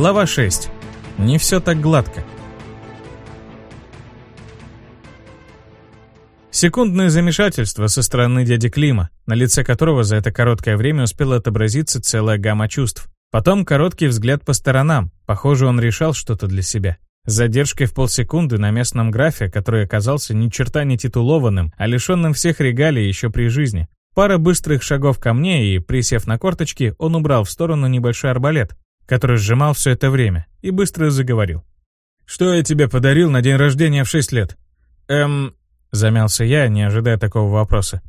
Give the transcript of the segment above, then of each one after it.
Глава 6. Не все так гладко. Секундное замешательство со стороны дяди Клима, на лице которого за это короткое время успела отобразиться целая гамма чувств. Потом короткий взгляд по сторонам, похоже, он решал что-то для себя. С задержкой в полсекунды на местном графе, который оказался ни черта не титулованным, а лишенным всех регалий еще при жизни. Пара быстрых шагов ко мне, и, присев на корточки, он убрал в сторону небольшой арбалет, который сжимал все это время, и быстро заговорил. «Что я тебе подарил на день рождения в шесть лет?» «Эм...» — замялся я, не ожидая такого вопроса.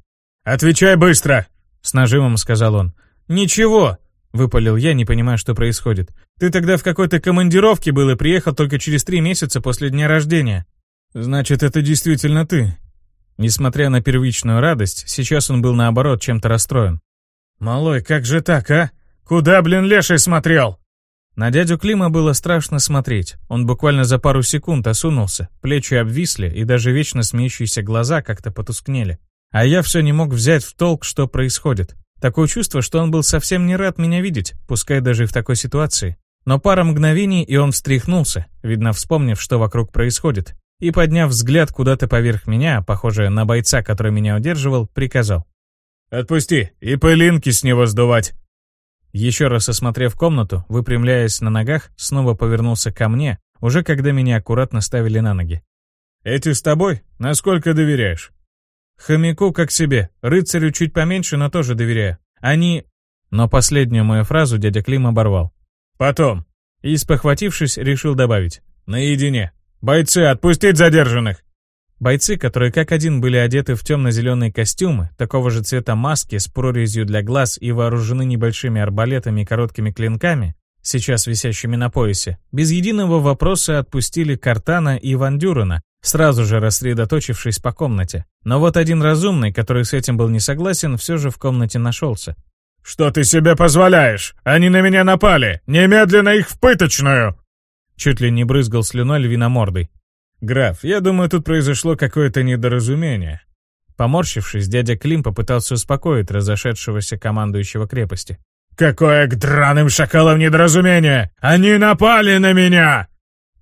«Отвечай быстро!» — с нажимом сказал он. «Ничего!» — выпалил я, не понимая, что происходит. «Ты тогда в какой-то командировке был и приехал только через три месяца после дня рождения». «Значит, это действительно ты», Несмотря на первичную радость, сейчас он был наоборот чем-то расстроен. «Малой, как же так, а? Куда, блин, леший смотрел?» На дядю Клима было страшно смотреть. Он буквально за пару секунд осунулся, плечи обвисли, и даже вечно смеющиеся глаза как-то потускнели. А я все не мог взять в толк, что происходит. Такое чувство, что он был совсем не рад меня видеть, пускай даже и в такой ситуации. Но пара мгновений, и он встряхнулся, видно, вспомнив, что вокруг происходит, и, подняв взгляд куда-то поверх меня, похоже на бойца, который меня удерживал, приказал. «Отпусти, и пылинки с него сдувать!» Еще раз осмотрев комнату, выпрямляясь на ногах, снова повернулся ко мне, уже когда меня аккуратно ставили на ноги. «Эти с тобой? Насколько доверяешь?» «Хомяку как себе, рыцарю чуть поменьше, но тоже доверяю. Они...» Но последнюю мою фразу дядя Клим оборвал. «Потом». И, спохватившись, решил добавить. «Наедине». «Бойцы, отпустить задержанных!» Бойцы, которые как один были одеты в темно-зеленые костюмы, такого же цвета маски с прорезью для глаз и вооружены небольшими арбалетами и короткими клинками, сейчас висящими на поясе, без единого вопроса отпустили Картана и Ван Дюрена, сразу же рассредоточившись по комнате. Но вот один разумный, который с этим был не согласен, все же в комнате нашелся. «Что ты себе позволяешь? Они на меня напали! Немедленно их в пыточную!» Чуть ли не брызгал слюной львиномордой. «Граф, я думаю, тут произошло какое-то недоразумение». Поморщившись, дядя Клим попытался успокоить разошедшегося командующего крепости. «Какое к драным шакалам недоразумение! Они напали на меня!»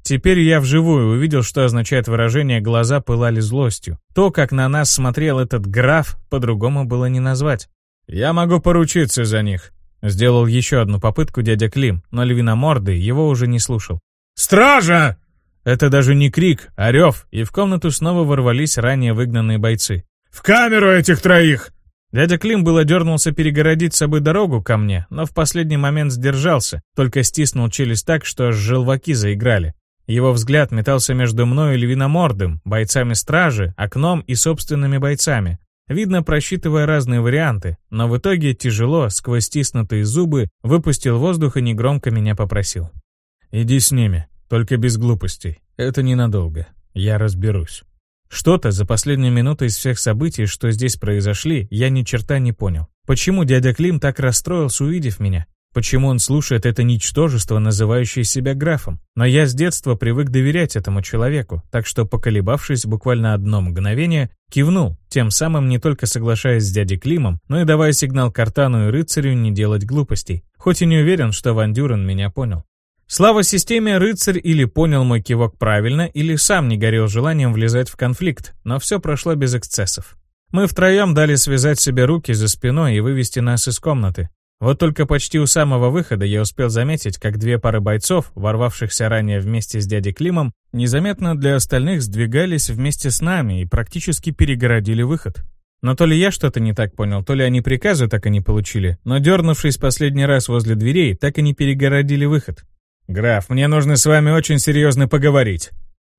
Теперь я вживую увидел, что означает выражение «глаза пылали злостью». То, как на нас смотрел этот граф, по-другому было не назвать. «Я могу поручиться за них», — сделал еще одну попытку дядя Клим, но львиномордый его уже не слушал. «Стража!» Это даже не крик, а рев, и в комнату снова ворвались ранее выгнанные бойцы. «В камеру этих троих!» Дядя Клим было дернулся перегородить собой дорогу ко мне, но в последний момент сдержался, только стиснул челюсть так, что аж желваки заиграли. Его взгляд метался между мной и львиномордым, бойцами стражи, окном и собственными бойцами. Видно, просчитывая разные варианты, но в итоге тяжело, сквозь стиснутые зубы, выпустил воздух и негромко меня попросил. «Иди с ними, только без глупостей. Это ненадолго. Я разберусь». Что-то за последние минуты из всех событий, что здесь произошли, я ни черта не понял. Почему дядя Клим так расстроился, увидев меня? Почему он слушает это ничтожество, называющее себя графом? Но я с детства привык доверять этому человеку, так что, поколебавшись буквально одно мгновение, кивнул, тем самым не только соглашаясь с дядей Климом, но и давая сигнал Картану и рыцарю не делать глупостей. Хоть и не уверен, что Ван Дюрен меня понял. Слава системе, рыцарь или понял мой кивок правильно, или сам не горел желанием влезать в конфликт, но все прошло без эксцессов. Мы втроем дали связать себе руки за спиной и вывести нас из комнаты. Вот только почти у самого выхода я успел заметить, как две пары бойцов, ворвавшихся ранее вместе с дядей Климом, незаметно для остальных сдвигались вместе с нами и практически перегородили выход. Но то ли я что-то не так понял, то ли они приказы так и не получили, но дернувшись последний раз возле дверей, так и не перегородили выход. «Граф, мне нужно с вами очень серьезно поговорить».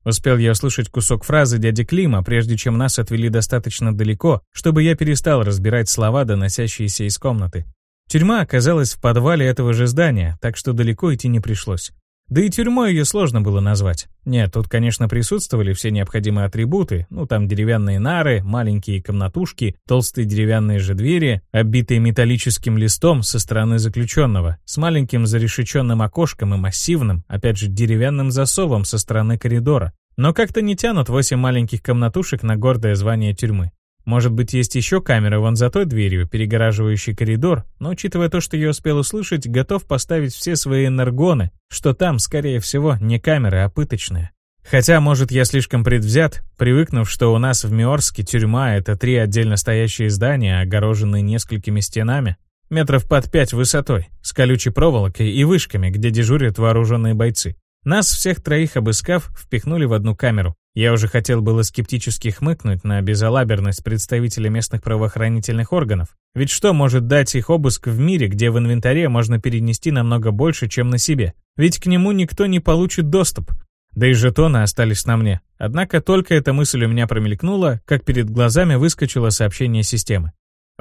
Успел я услышать кусок фразы дяди Клима, прежде чем нас отвели достаточно далеко, чтобы я перестал разбирать слова, доносящиеся из комнаты. Тюрьма оказалась в подвале этого же здания, так что далеко идти не пришлось. Да и тюрьмой ее сложно было назвать. Нет, тут, конечно, присутствовали все необходимые атрибуты, ну там деревянные нары, маленькие комнатушки, толстые деревянные же двери, оббитые металлическим листом со стороны заключенного, с маленьким зарешеченным окошком и массивным, опять же, деревянным засовом со стороны коридора. Но как-то не тянут восемь маленьких комнатушек на гордое звание тюрьмы. Может быть, есть еще камера вон за той дверью, перегораживающей коридор, но учитывая то, что я успел услышать, готов поставить все свои энергоны, что там, скорее всего, не камеры, а пыточные. Хотя, может, я слишком предвзят, привыкнув, что у нас в Миорске тюрьма — это три отдельно стоящие здания, огороженные несколькими стенами, метров под пять высотой, с колючей проволокой и вышками, где дежурят вооруженные бойцы. Нас всех троих обыскав, впихнули в одну камеру. Я уже хотел было скептически хмыкнуть на безалаберность представителя местных правоохранительных органов. Ведь что может дать их обыск в мире, где в инвентаре можно перенести намного больше, чем на себе? Ведь к нему никто не получит доступ. Да и жетоны остались на мне. Однако только эта мысль у меня промелькнула, как перед глазами выскочило сообщение системы.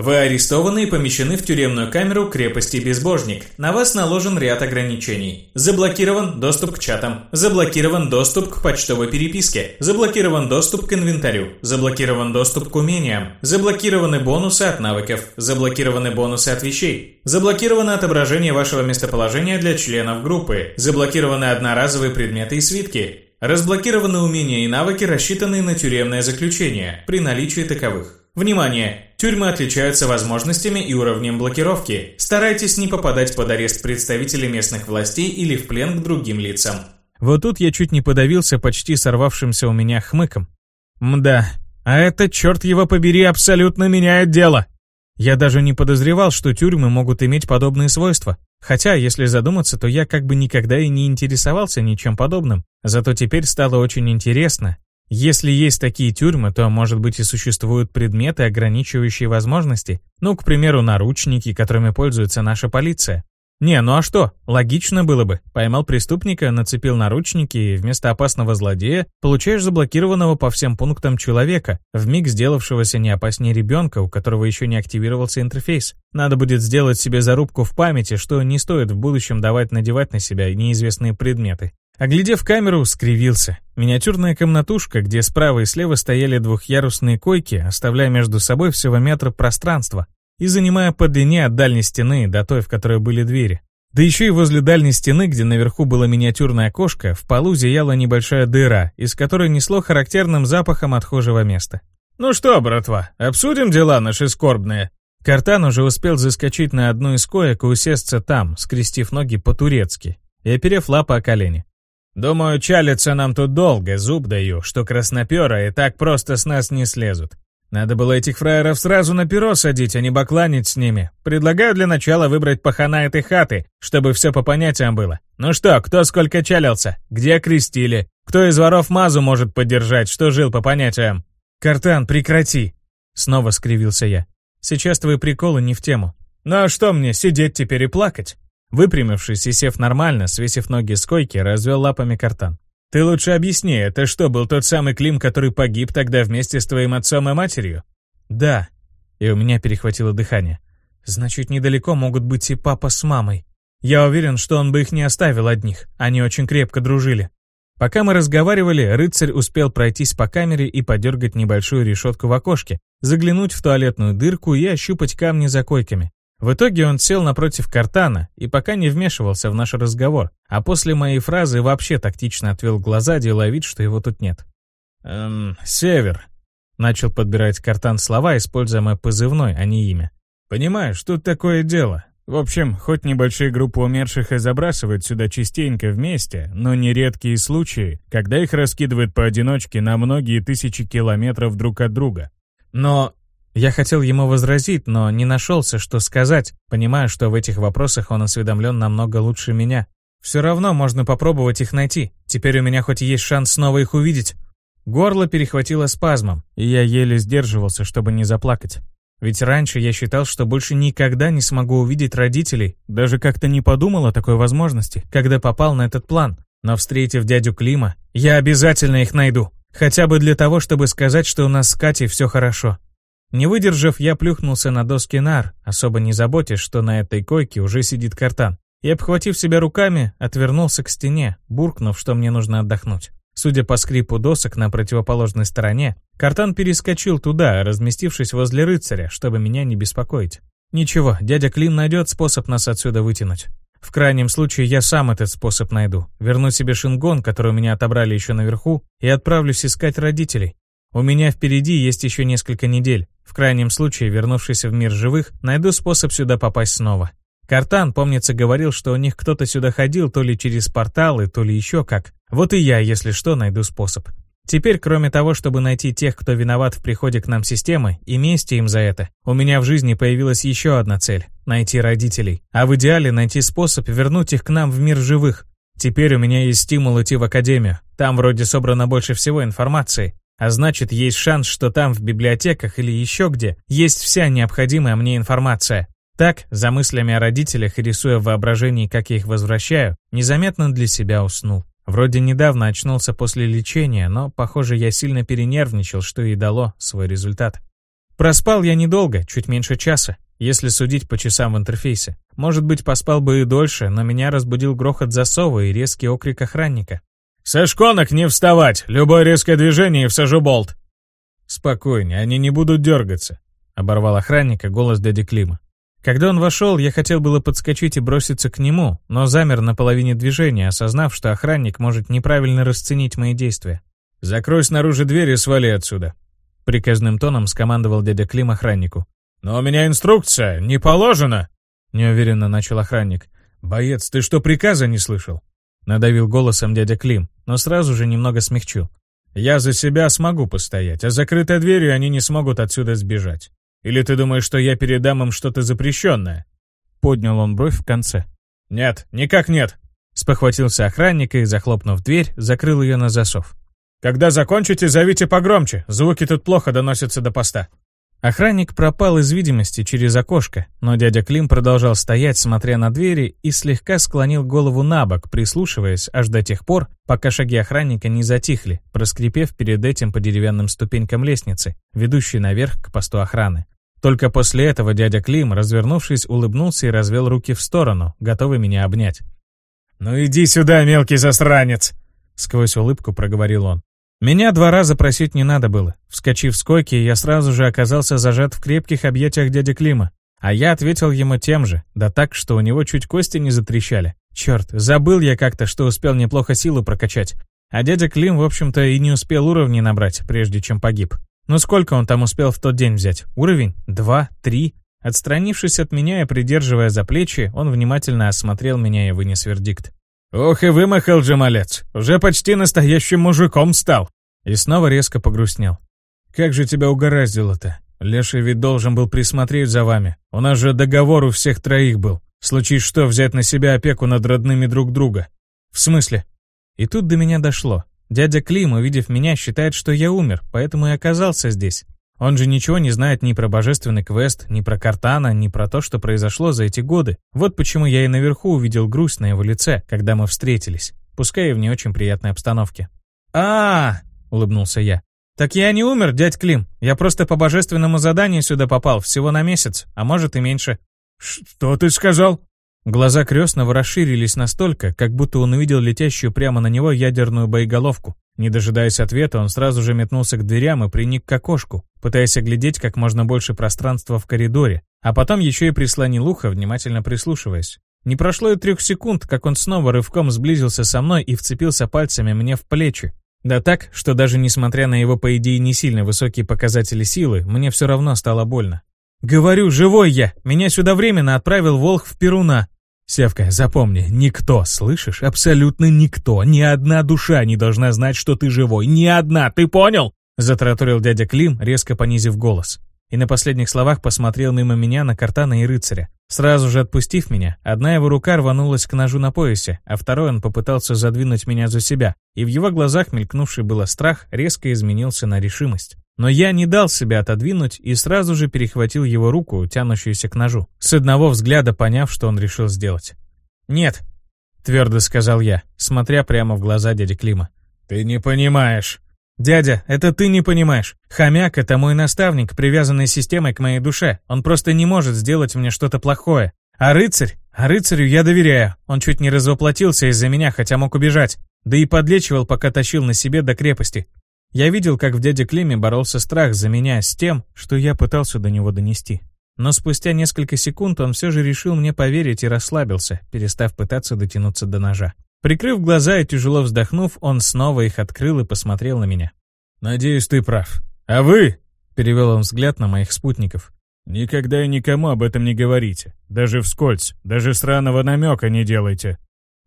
Вы арестованы и помещены в тюремную камеру крепости Безбожник. На вас наложен ряд ограничений. Заблокирован доступ к чатам. Заблокирован доступ к почтовой переписке. Заблокирован доступ к инвентарю. Заблокирован доступ к умениям. Заблокированы бонусы от навыков. Заблокированы бонусы от вещей. Заблокировано отображение вашего местоположения для членов группы. Заблокированы одноразовые предметы и свитки. Разблокированы умения и навыки, рассчитанные на тюремное заключение, при наличии таковых. Внимание! Тюрьмы отличаются возможностями и уровнем блокировки. Старайтесь не попадать под арест представителей местных властей или в плен к другим лицам. Вот тут я чуть не подавился почти сорвавшимся у меня хмыком. Мда, а это, черт его побери, абсолютно меняет дело. Я даже не подозревал, что тюрьмы могут иметь подобные свойства. Хотя, если задуматься, то я как бы никогда и не интересовался ничем подобным. Зато теперь стало очень интересно, если есть такие тюрьмы, то, может быть, и существуют предметы, ограничивающие возможности. Ну, к примеру, наручники, которыми пользуется наша полиция. Не, ну а что? Логично было бы. Поймал преступника, нацепил наручники и вместо опасного злодея получаешь заблокированного по всем пунктам человека, вмиг сделавшегося не опаснее ребенка, у которого еще не активировался интерфейс. Надо будет сделать себе зарубку в памяти, что не стоит в будущем давать надевать на себя неизвестные предметы. Оглядев камеру, скривился. Миниатюрная комнатушка, где справа и слева стояли двухъярусные койки, оставляя между собой всего метр пространства и занимая по длине от дальней стены до той, в которой были двери. Да еще и возле дальней стены, где наверху было миниатюрное окошко, в полу зияла небольшая дыра, из которой несло характерным запахом отхожего места. «Ну что, братва, обсудим дела наши скорбные?» Картан уже успел заскочить на одну из коек и усесться там, скрестив ноги по-турецки и оперев лапы о колени. Думаю, чалиться нам тут долго, зуб даю, что краснопера и так просто с нас не слезут. Надо было этих фраеров сразу на перо садить, а не бакланить с ними. Предлагаю для начала выбрать пахана этой хаты, чтобы все по понятиям было. Ну что, кто сколько чалился? Где крестили? Кто из воров мазу может поддержать, что жил по понятиям? Картан, прекрати. Снова скривился я. Сейчас твои приколы не в тему. Ну а что мне, сидеть теперь и плакать? Выпрямившись и сев нормально, свесив ноги с койки, развел лапами картан. «Ты лучше объясни, это что, был тот самый Клим, который погиб тогда вместе с твоим отцом и матерью?» «Да». И у меня перехватило дыхание. «Значит, недалеко могут быть и папа с мамой. Я уверен, что он бы их не оставил одних. Они очень крепко дружили». Пока мы разговаривали, рыцарь успел пройтись по камере и подергать небольшую решетку в окошке, заглянуть в туалетную дырку и ощупать камни за койками. В итоге он сел напротив картана и пока не вмешивался в наш разговор, а после моей фразы вообще тактично отвел глаза, делая вид, что его тут нет. «Эм, Север», — начал подбирать картан слова, используя мой позывной, а не имя. «Понимаешь, тут такое дело. В общем, хоть небольшие группы умерших и забрасывают сюда частенько вместе, но нередкие случаи, когда их раскидывают поодиночке на многие тысячи километров друг от друга. Но я хотел ему возразить, но не нашелся, что сказать, понимая, что в этих вопросах он осведомлен намного лучше меня. Все равно можно попробовать их найти. Теперь у меня хоть есть шанс снова их увидеть. Горло перехватило спазмом, и я еле сдерживался, чтобы не заплакать. Ведь раньше я считал, что больше никогда не смогу увидеть родителей, даже как-то не подумал о такой возможности, когда попал на этот план. Но встретив дядю Клима, я обязательно их найду. Хотя бы для того, чтобы сказать, что у нас с Катей все хорошо. Не выдержав, я плюхнулся на доски нар, особо не заботясь, что на этой койке уже сидит картан. И, обхватив себя руками, отвернулся к стене, буркнув, что мне нужно отдохнуть. Судя по скрипу досок на противоположной стороне, картан перескочил туда, разместившись возле рыцаря, чтобы меня не беспокоить. Ничего, дядя Клим найдет способ нас отсюда вытянуть. В крайнем случае я сам этот способ найду. Верну себе шингон, который у меня отобрали еще наверху, и отправлюсь искать родителей. У меня впереди есть еще несколько недель. В крайнем случае, вернувшись в мир живых, найду способ сюда попасть снова. Картан, помнится, говорил, что у них кто-то сюда ходил то ли через порталы, то ли еще как. Вот и я, если что, найду способ. Теперь, кроме того, чтобы найти тех, кто виноват в приходе к нам системы, и мести им за это, у меня в жизни появилась еще одна цель — найти родителей. А в идеале найти способ вернуть их к нам в мир живых. Теперь у меня есть стимул идти в академию. Там вроде собрано больше всего информации. А значит, есть шанс, что там в библиотеках или еще где есть вся необходимая мне информация. Так, за мыслями о родителях и рисуя в воображении, как я их возвращаю, незаметно для себя уснул. Вроде недавно очнулся после лечения, но, похоже, я сильно перенервничал, что и дало свой результат. Проспал я недолго, чуть меньше часа, если судить по часам в интерфейсе. Может быть, поспал бы и дольше, но меня разбудил грохот засова и резкий окрик охранника. «Со шконок не вставать! Любое резкое движение и всажу болт!» «Спокойнее, они не будут дергаться», — оборвал охранника голос дяди Клима. Когда он вошел, я хотел было подскочить и броситься к нему, но замер на половине движения, осознав, что охранник может неправильно расценить мои действия. «Закрой снаружи дверь и свали отсюда», — приказным тоном скомандовал дядя Клим охраннику. «Но у меня инструкция, не положено!» — неуверенно начал охранник. «Боец, ты что, приказа не слышал?» Надавил голосом дядя Клим, но сразу же немного смягчил. «Я за себя смогу постоять, а закрытой дверью они не смогут отсюда сбежать. Или ты думаешь, что я передам им что-то запрещенное?» Поднял он бровь в конце. «Нет, никак нет!» Спохватился охранник и, захлопнув дверь, закрыл ее на засов. «Когда закончите, зовите погромче, звуки тут плохо доносятся до поста». Охранник пропал из видимости через окошко, но дядя Клим продолжал стоять, смотря на двери, и слегка склонил голову на бок, прислушиваясь аж до тех пор, пока шаги охранника не затихли, проскрипев перед этим по деревянным ступенькам лестницы, ведущей наверх к посту охраны. Только после этого дядя Клим, развернувшись, улыбнулся и развел руки в сторону, готовый меня обнять. «Ну иди сюда, мелкий засранец!» Сквозь улыбку проговорил он. Меня два раза просить не надо было. Вскочив с койки, я сразу же оказался зажат в крепких объятиях дяди Клима. А я ответил ему тем же, да так, что у него чуть кости не затрещали. Черт, забыл я как-то, что успел неплохо силу прокачать. А дядя Клим, в общем-то, и не успел уровни набрать, прежде чем погиб. Ну сколько он там успел в тот день взять? Уровень? Два? Три? Отстранившись от меня и придерживая за плечи, он внимательно осмотрел меня и вынес вердикт. «Ох и вымахал же малец, уже почти настоящим мужиком стал!» И снова резко погрустнел. «Как же тебя угораздило-то? Леша ведь должен был присмотреть за вами. У нас же договор у всех троих был. Случись что, взять на себя опеку над родными друг друга. В смысле?» И тут до меня дошло. Дядя Клим, увидев меня, считает, что я умер, поэтому и оказался здесь. Он же ничего не знает ни про божественный квест, ни про Картана, ни про то, что произошло за эти годы. Вот почему я и наверху увидел грусть на его лице, когда мы встретились, пускай и в не очень приятной обстановке. а, -а, -а улыбнулся я. «Так я не умер, дядь Клим. Я просто по божественному заданию сюда попал, всего на месяц, а может и меньше». «Что ты сказал?» Глаза крестного расширились настолько, как будто он увидел летящую прямо на него ядерную боеголовку. Не дожидаясь ответа, он сразу же метнулся к дверям и приник к окошку, пытаясь оглядеть как можно больше пространства в коридоре, а потом еще и прислонил ухо, внимательно прислушиваясь. Не прошло и трех секунд, как он снова рывком сблизился со мной и вцепился пальцами мне в плечи. Да так, что даже несмотря на его, по идее, не сильно высокие показатели силы, мне все равно стало больно. «Говорю, живой я! Меня сюда временно отправил Волх в Перуна!» «Севка, запомни, никто, слышишь? Абсолютно никто, ни одна душа не должна знать, что ты живой. Ни одна, ты понял?» Затраторил дядя Клим, резко понизив голос. И на последних словах посмотрел мимо меня на Картана и рыцаря. Сразу же отпустив меня, одна его рука рванулась к ножу на поясе, а второй он попытался задвинуть меня за себя, и в его глазах мелькнувший было страх резко изменился на решимость. Но я не дал себя отодвинуть и сразу же перехватил его руку, тянущуюся к ножу, с одного взгляда поняв, что он решил сделать. «Нет», — твердо сказал я, смотря прямо в глаза дяди Клима. «Ты не понимаешь». «Дядя, это ты не понимаешь. Хомяк — это мой наставник, привязанный системой к моей душе. Он просто не может сделать мне что-то плохое. А рыцарь? А рыцарю я доверяю. Он чуть не развоплотился из-за меня, хотя мог убежать. Да и подлечивал, пока тащил на себе до крепости. Я видел, как в дяде Климе боролся страх за меня с тем, что я пытался до него донести. Но спустя несколько секунд он все же решил мне поверить и расслабился, перестав пытаться дотянуться до ножа. Прикрыв глаза и тяжело вздохнув, он снова их открыл и посмотрел на меня. «Надеюсь, ты прав. А вы?» — Перевел он взгляд на моих спутников. «Никогда и никому об этом не говорите. Даже вскользь, даже сраного намека не делайте».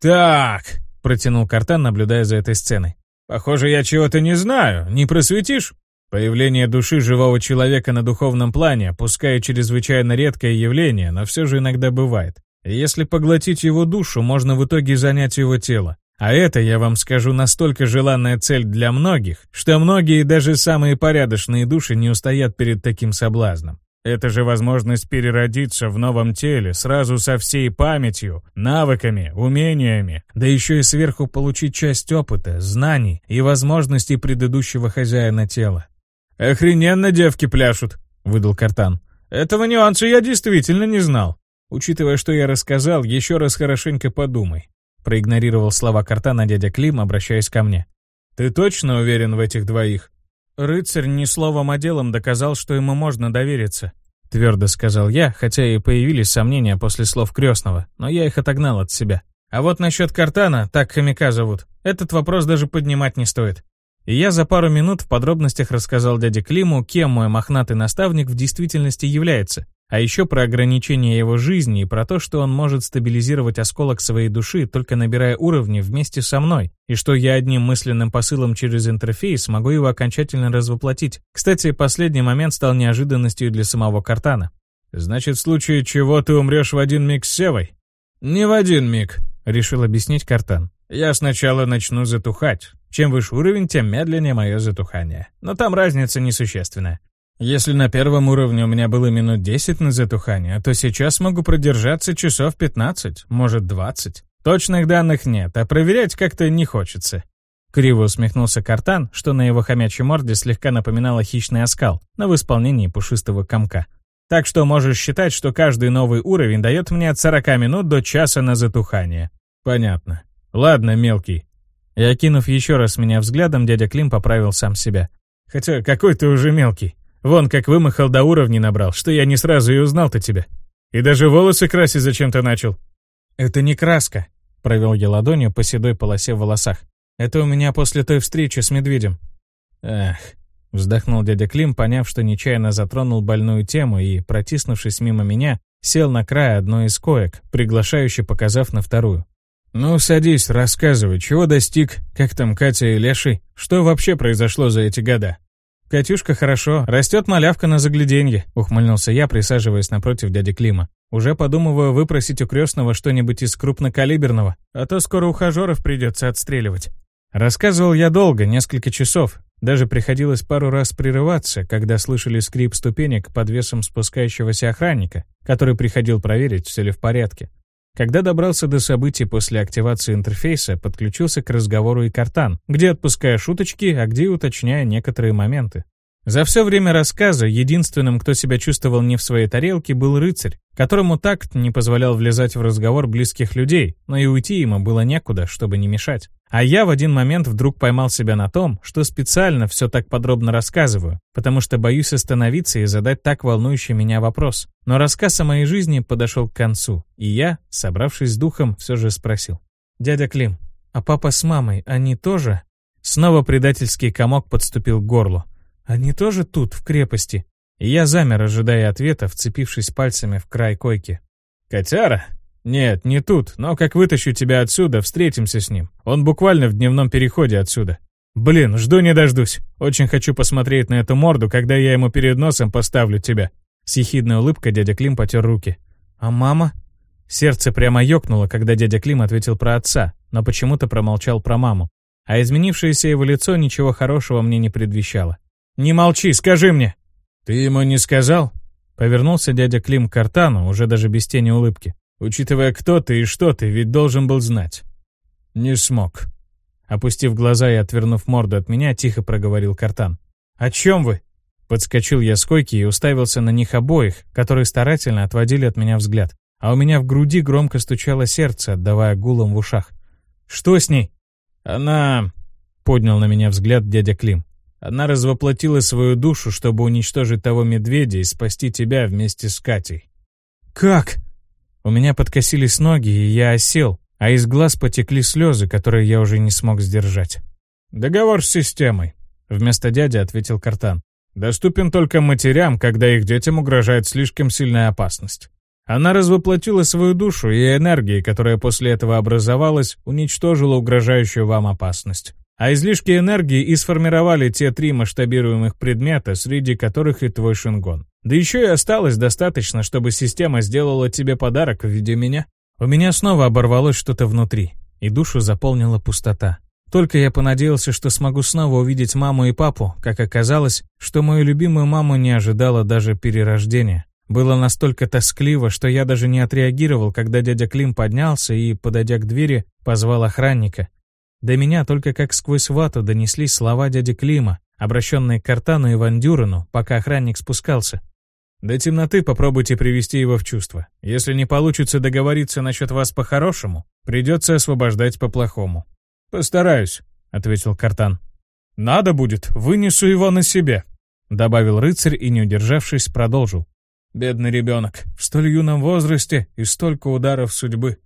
«Так», — протянул Картан, наблюдая за этой сценой. «Похоже, я чего-то не знаю. Не просветишь?» Появление души живого человека на духовном плане, пускай чрезвычайно редкое явление, но все же иногда бывает. Если поглотить его душу, можно в итоге занять его тело. А это, я вам скажу, настолько желанная цель для многих, что многие, даже самые порядочные души, не устоят перед таким соблазном. Это же возможность переродиться в новом теле сразу со всей памятью, навыками, умениями, да еще и сверху получить часть опыта, знаний и возможностей предыдущего хозяина тела. «Охрененно девки пляшут», — выдал Картан. «Этого нюанса я действительно не знал. Учитывая, что я рассказал, еще раз хорошенько подумай». Проигнорировал слова Картана дядя Клим, обращаясь ко мне. «Ты точно уверен в этих двоих?» «Рыцарь ни словом, а делом доказал, что ему можно довериться», — твердо сказал я, хотя и появились сомнения после слов крестного, но я их отогнал от себя. А вот насчет Картана, так хомяка зовут, этот вопрос даже поднимать не стоит. И я за пару минут в подробностях рассказал дяде Климу, кем мой мохнатый наставник в действительности является, а еще про ограничения его жизни и про то, что он может стабилизировать осколок своей души, только набирая уровни вместе со мной, и что я одним мысленным посылом через интерфейс могу его окончательно развоплотить. Кстати, последний момент стал неожиданностью для самого Картана. «Значит, в случае чего ты умрешь в один миг с Севой?» «Не в один миг», — решил объяснить Картан. «Я сначала начну затухать, чем выше уровень, тем медленнее мое затухание. Но там разница несущественная. Если на первом уровне у меня было минут 10 на затухание, то сейчас могу продержаться часов 15, может 20. Точных данных нет, а проверять как-то не хочется. Криво усмехнулся Картан, что на его хомячьей морде слегка напоминало хищный оскал, но в исполнении пушистого комка. Так что можешь считать, что каждый новый уровень дает мне от 40 минут до часа на затухание. Понятно. Ладно, мелкий, и окинув еще раз меня взглядом, дядя Клим поправил сам себя. «Хотя какой ты уже мелкий. Вон как вымахал до уровней набрал, что я не сразу и узнал-то тебя. И даже волосы красить зачем-то начал». «Это не краска», — провел я ладонью по седой полосе в волосах. «Это у меня после той встречи с медведем». «Эх», — вздохнул дядя Клим, поняв, что нечаянно затронул больную тему и, протиснувшись мимо меня, сел на край одной из коек, приглашающе показав на вторую. «Ну, садись, рассказывай, чего достиг, как там Катя и Леший, что вообще произошло за эти года?» «Катюшка хорошо, растет малявка на загляденье», — ухмыльнулся я, присаживаясь напротив дяди Клима. «Уже подумываю выпросить у крестного что-нибудь из крупнокалиберного, а то скоро ухажеров придется отстреливать». Рассказывал я долго, несколько часов. Даже приходилось пару раз прерываться, когда слышали скрип ступенек под весом спускающегося охранника, который приходил проверить, все ли в порядке. Когда добрался до событий после активации интерфейса, подключился к разговору и Картан, где отпуская шуточки, а где уточняя некоторые моменты. За все время рассказа единственным, кто себя чувствовал не в своей тарелке, был рыцарь, которому такт не позволял влезать в разговор близких людей, но и уйти ему было некуда, чтобы не мешать. А я в один момент вдруг поймал себя на том, что специально все так подробно рассказываю, потому что боюсь остановиться и задать так волнующий меня вопрос. Но рассказ о моей жизни подошел к концу, и я, собравшись с духом, все же спросил. «Дядя Клим, а папа с мамой, они тоже?» Снова предательский комок подступил к горлу. «Они тоже тут, в крепости?» И я замер, ожидая ответа, вцепившись пальцами в край койки. «Котяра?» «Нет, не тут, но как вытащу тебя отсюда, встретимся с ним. Он буквально в дневном переходе отсюда. Блин, жду не дождусь. Очень хочу посмотреть на эту морду, когда я ему перед носом поставлю тебя». С ехидной улыбкой дядя Клим потер руки. «А мама?» Сердце прямо ёкнуло, когда дядя Клим ответил про отца, но почему-то промолчал про маму. А изменившееся его лицо ничего хорошего мне не предвещало. «Не молчи, скажи мне!» «Ты ему не сказал?» Повернулся дядя Клим к Картану, уже даже без тени улыбки. Учитывая, кто ты и что ты, ведь должен был знать. Не смог. Опустив глаза и отвернув морду от меня, тихо проговорил Картан. «О чем вы?» Подскочил я с койки и уставился на них обоих, которые старательно отводили от меня взгляд. А у меня в груди громко стучало сердце, отдавая гулом в ушах. «Что с ней?» «Она...» — поднял на меня взгляд дядя Клим. «Она развоплотила свою душу, чтобы уничтожить того медведя и спасти тебя вместе с Катей». «Как?» У меня подкосились ноги, и я осел, а из глаз потекли слезы, которые я уже не смог сдержать. «Договор с системой», — вместо дяди ответил Картан. Доступен только матерям, когда их детям угрожает слишком сильная опасность. Она развоплотила свою душу, и энергия, которая после этого образовалась, уничтожила угрожающую вам опасность. А излишки энергии и сформировали те три масштабируемых предмета, среди которых и твой шингон. Да еще и осталось достаточно, чтобы система сделала тебе подарок в виде меня. У меня снова оборвалось что-то внутри, и душу заполнила пустота. Только я понадеялся, что смогу снова увидеть маму и папу, как оказалось, что мою любимую маму не ожидала даже перерождения. Было настолько тоскливо, что я даже не отреагировал, когда дядя Клим поднялся и, подойдя к двери, позвал охранника. До меня только как сквозь вату донеслись слова дяди Клима, обращенные к Картану и Ван пока охранник спускался. До темноты попробуйте привести его в чувство. Если не получится договориться насчет вас по-хорошему, придется освобождать по-плохому. «Постараюсь», — ответил Картан. «Надо будет, вынесу его на себе», — добавил рыцарь и, не удержавшись, продолжил. Бедный ребенок, в столь юном возрасте и столько ударов судьбы.